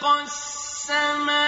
خَلَقَ السَّمَاوَاتِ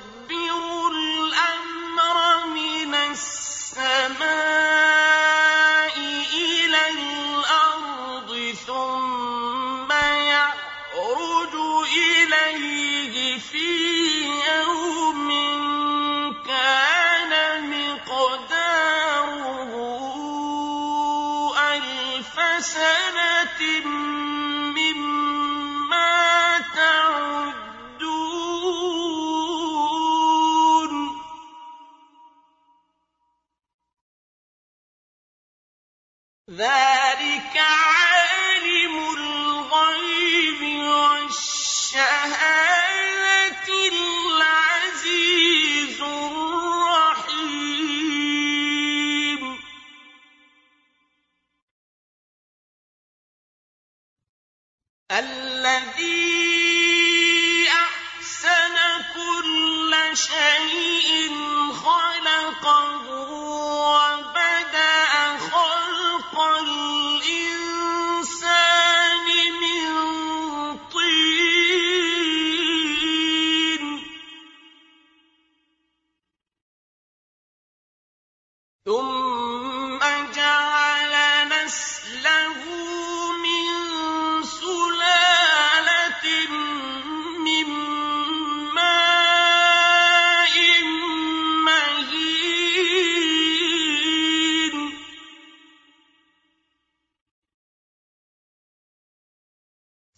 بِسُلْطَانٍ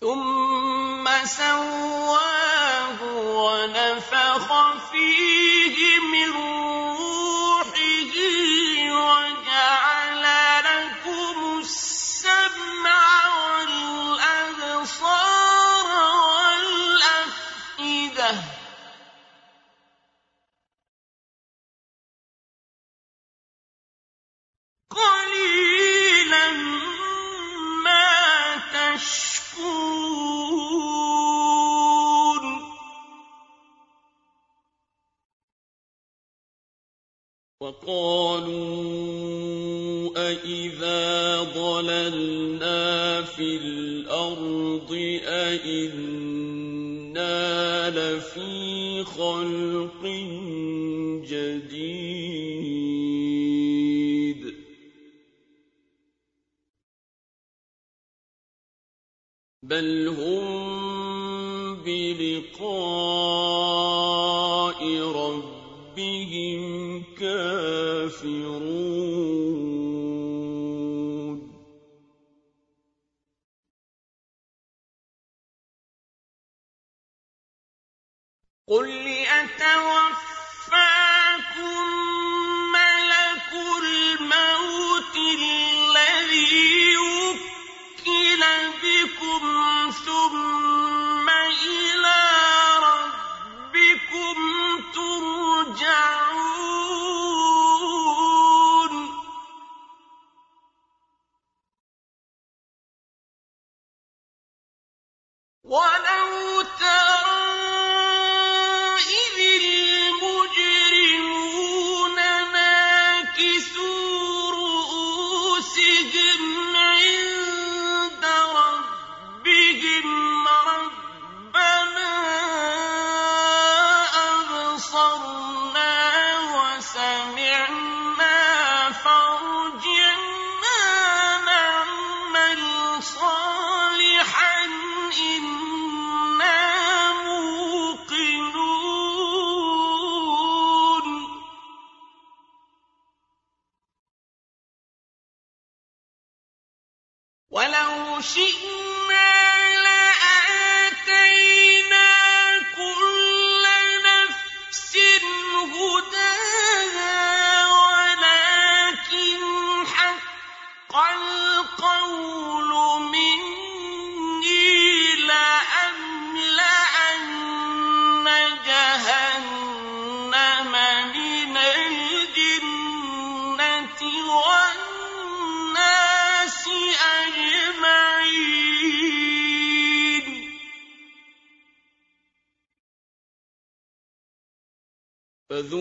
ثم سواه ونفخ فيه وقالوا أإذا ضللنا في الأرض أإنا لفي خلق جديد. بل هم بلقاء ربهم كَافِرُونَ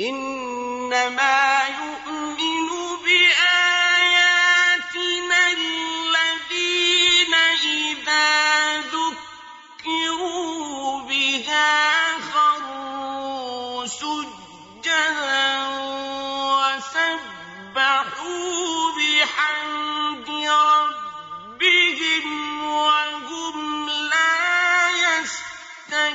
إِنَّمَا يُؤْمِنُ بِآيَاتِنَا الَّذِينَ إِذَا ذُكِّرُوا بِهَا خَرُّوا سُجَّدًا وَسَبَّحُوا بِحَمْدِ رَبِّهِمْ وَهُمْ لَا يَسْتَكْبِرُونَ.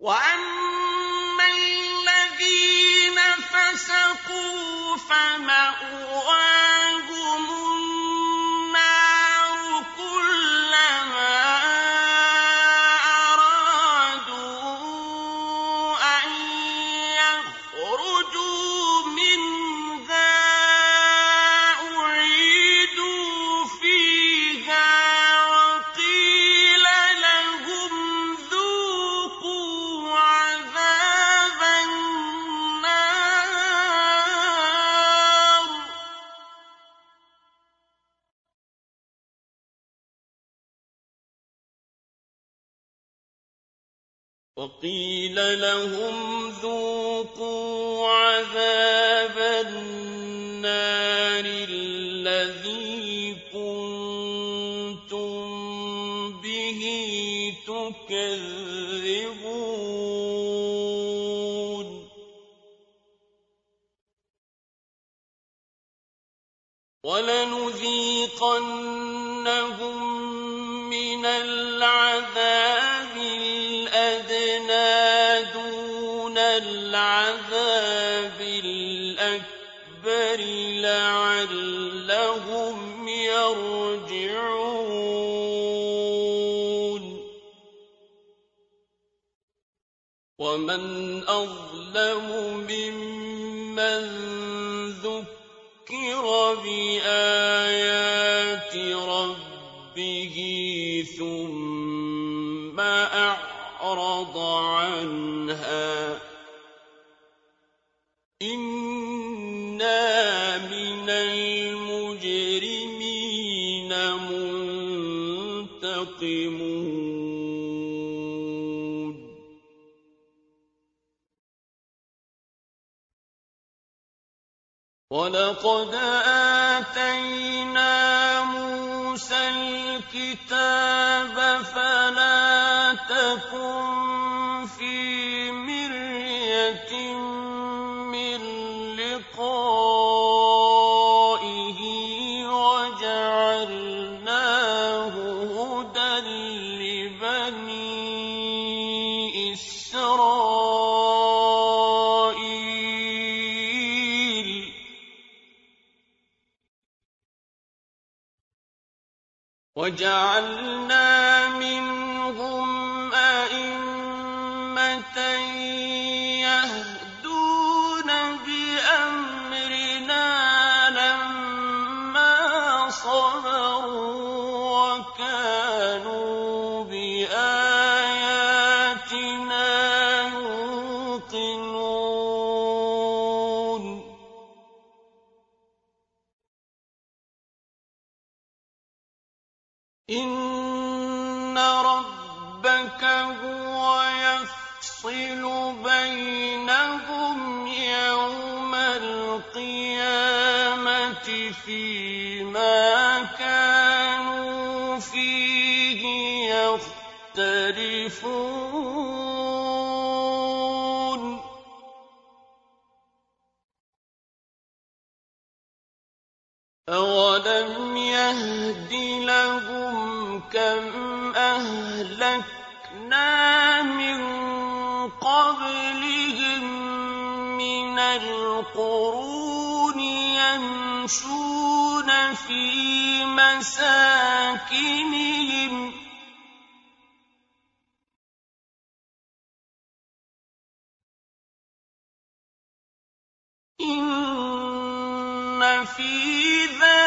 وَأَمَّا وقيل لهم ذوقوا عذاب النار الذي كنتم به تكذبون. ولنذيقنهم ومن أظلم ممن ذكر بآيات ربه ولقد آتينا موسى الكتاب فلا تكن في مرية وجعلنا منهم إِنَّ رَبَّكَ هُوَ يَفْصِلُ بَيْنَهُمْ يَوْمَ الْقِيَامَةِ فِيمَا كَانُوا فِيهِ يَخْتَلِفُونَ أَوَلَمْ يَهْدِ لَهُمْ كَمْ أَهْلَكْنَا مِن قَبْلِهِم مِّنَ الْقُرُونِ يَمْشُونَ فِي مَسَاكِنِهِمْ ۗ إِنَّ فِي ذَٰلِكَ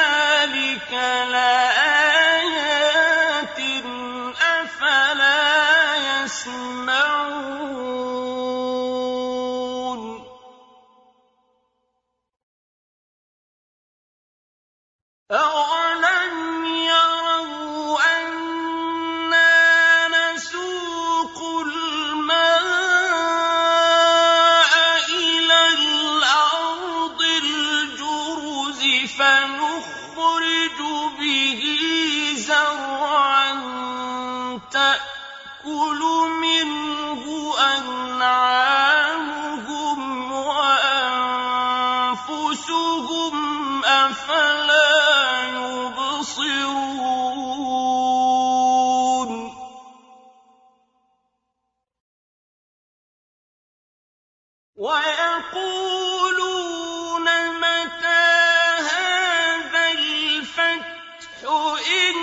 بِهِ زَرْعًا تَأْكُلُ إِن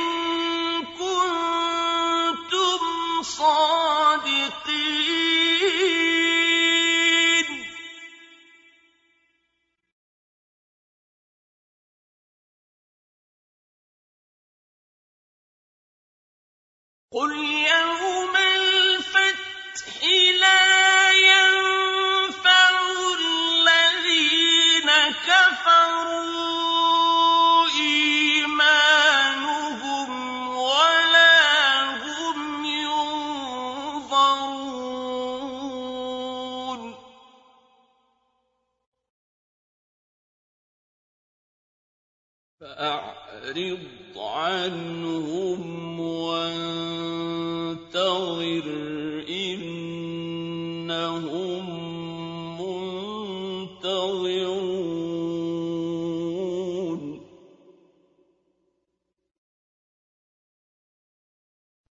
كُنتُمْ صَادِقِينَ فَأَعْرِضْ عَنْهُمْ